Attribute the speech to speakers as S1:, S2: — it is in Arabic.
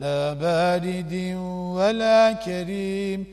S1: لا بارد ولا كريم